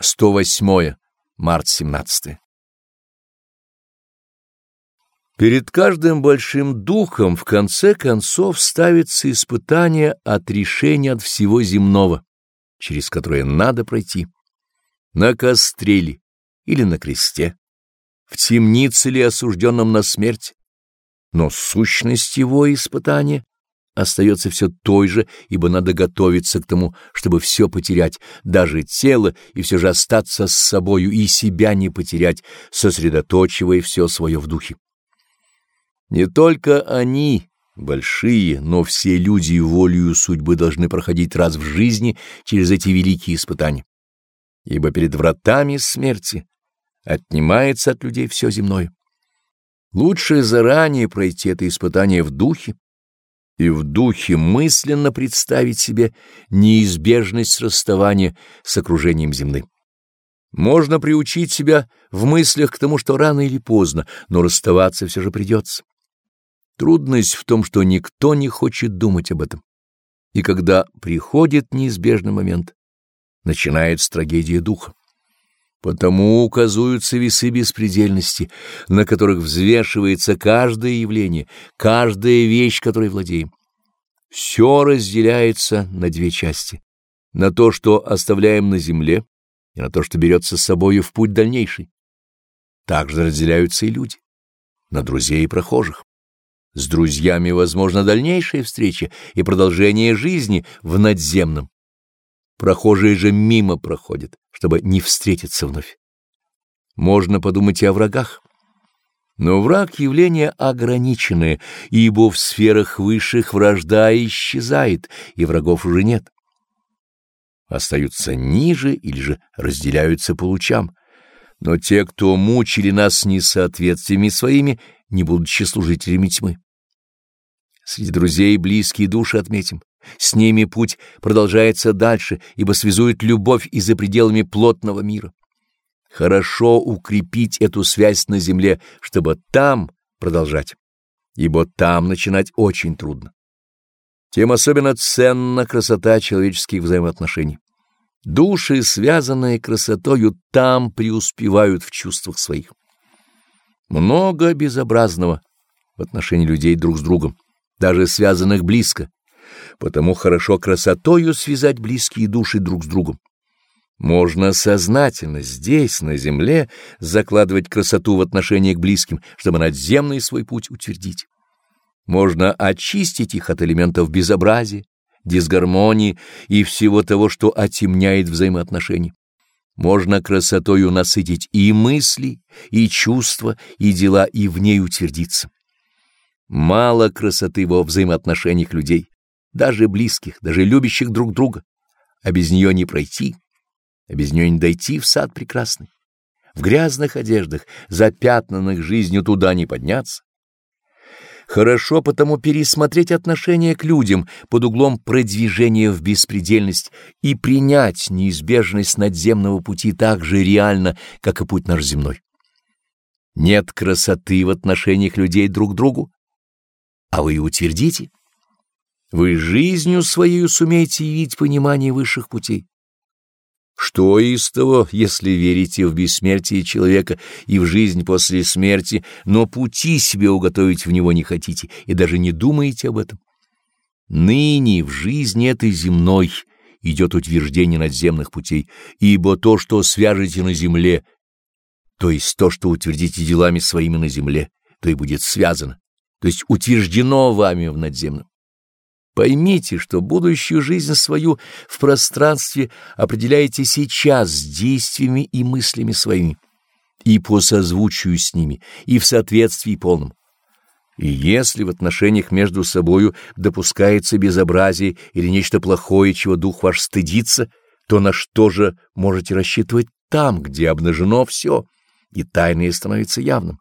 108. Март 17. Перед каждым большим духом в конце концов ставится испытание от решения от всего земного, через которое надо пройти. На костре ли или на кресте, в темнице ли осужденном на смерть, но сущность его испытания остается все той же, ибо надо готовиться к тому, чтобы все потерять, даже тело, и все же остаться с собою и себя не потерять, сосредоточивая все свое в духе. Не только они, большие, но все люди волею судьбы должны проходить раз в жизни через эти великие испытания. Ибо перед вратами смерти отнимается от людей все земное. Лучше заранее пройти это испытание в духе, и в духе мысленно представить себе неизбежность расставания с окружением земным. Можно приучить себя в мыслях к тому, что рано или поздно, но расставаться все же придется. Трудность в том, что никто не хочет думать об этом. И когда приходит неизбежный момент, начинается трагедия духа. Потому указываются весы беспредельности, на которых взвешивается каждое явление, каждая вещь, которой владеем. Все разделяется на две части. На то, что оставляем на земле, и на то, что берется с собою в путь дальнейший. Также разделяются и люди, на друзей и прохожих. С друзьями возможна дальнейшая встреча и продолжение жизни в надземном. Прохожие же мимо проходят, чтобы не встретиться вновь. Можно подумать и о врагах. Но враг — явление ограниченное, ибо в сферах высших вражда исчезает, и врагов уже нет. Остаются ниже или же разделяются по лучам. Но те, кто мучили нас несоответствиями своими, не будучи служителями тьмы. Среди друзей близкие души отметим. С ними путь продолжается дальше, ибо связует любовь и за пределами плотного мира. Хорошо укрепить эту связь на земле, чтобы там продолжать, ибо там начинать очень трудно. Тем особенно ценна красота человеческих взаимоотношений. Души, связанные красотою, там преуспевают в чувствах своих. Много безобразного в отношении людей друг с другом, даже связанных близко, потому хорошо красотою связать близкие души друг с другом. Можно сознательно здесь, на земле, закладывать красоту в отношении к близким, чтобы надземный свой путь утвердить. Можно очистить их от элементов безобразия, дисгармонии и всего того, что отемняет взаимоотношения. Можно красотою насытить и мысли, и чувства, и дела, и в ней утвердиться. Мало красоты во взаимоотношениях людей даже близких, даже любящих друг друга, а без нее не пройти, а без нее не дойти в сад прекрасный. В грязных одеждах, запятнанных жизнью, туда не подняться. Хорошо потому пересмотреть отношение к людям под углом продвижения в беспредельность и принять неизбежность надземного пути так же реально, как и путь наш земной. Нет красоты в отношениях людей друг к другу, а вы утвердите. Вы жизнью своей сумеете явить понимание высших путей. Что из того, если верите в бессмертие человека и в жизнь после смерти, но пути себе уготовить в него не хотите и даже не думаете об этом? Ныне в жизни этой земной идет утверждение надземных путей, ибо то, что свяжете на земле, то есть то, что утвердите делами своими на земле, то и будет связано, то есть утверждено вами в надземном. Поймите, что будущую жизнь свою в пространстве определяете сейчас действиями и мыслями своими, и по созвучию с ними, и в соответствии полном. И если в отношениях между собою допускается безобразие или нечто плохое, чего дух ваш стыдится, то на что же можете рассчитывать там, где обнажено все, и тайное становится явным?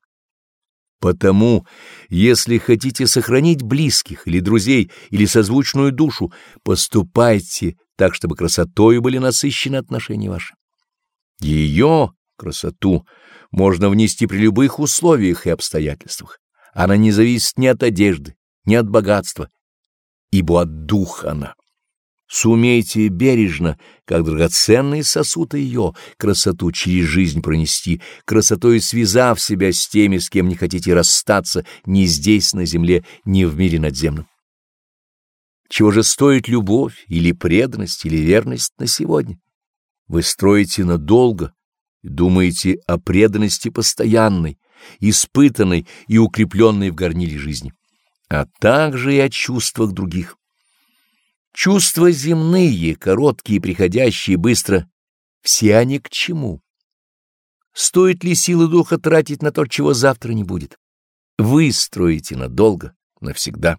Потому, если хотите сохранить близких или друзей, или созвучную душу, поступайте так, чтобы красотою были насыщены отношения ваши. Ее, красоту, можно внести при любых условиях и обстоятельствах. Она не зависит ни от одежды, ни от богатства, ибо от духа она. Сумейте бережно, как драгоценный сосуд ее, красоту через жизнь пронести, красотой связав себя с теми, с кем не хотите расстаться ни здесь, на земле, ни в мире надземном. Чего же стоит любовь или преданность или верность на сегодня? Вы строите надолго, думаете о преданности постоянной, испытанной и укрепленной в горниле жизни, а также и о чувствах других. Чувства земные, короткие, приходящие быстро, все они к чему? Стоит ли силы духа тратить на то, чего завтра не будет? Вы строите надолго, навсегда,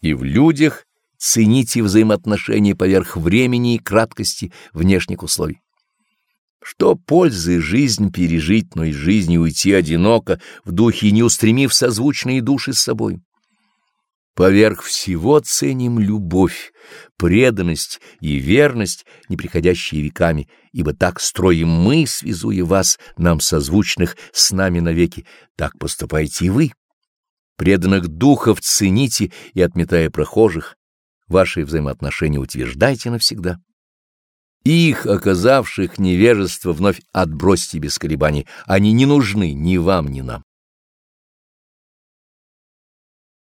и в людях цените взаимоотношения поверх времени и краткости внешних условий. Что пользы жизнь пережить, но из жизни уйти одиноко, в духе не устремив созвучные души с собой? Поверх всего ценим любовь, преданность и верность, не приходящие веками, ибо так строим мы, связуя вас, нам созвучных, с нами навеки, так поступайте и вы. Преданных духов цените и, отметая прохожих, ваши взаимоотношения утверждайте навсегда. Их, оказавших невежество, вновь отбросьте без колебаний, они не нужны ни вам, ни нам.